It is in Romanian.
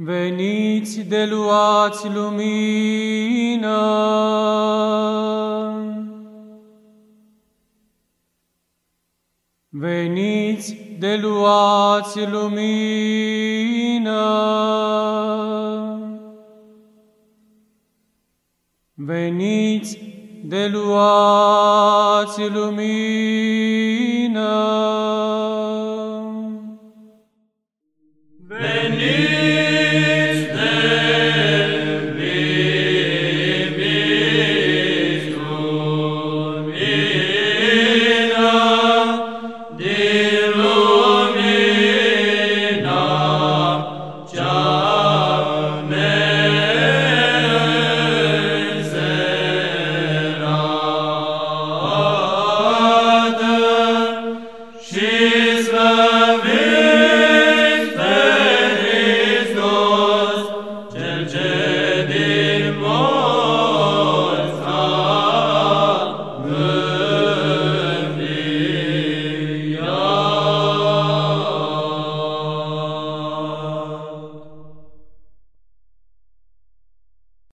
Veniți de luați lumină. Veniți de luați lumină. Veniți de luați lumină. Veniți Krishna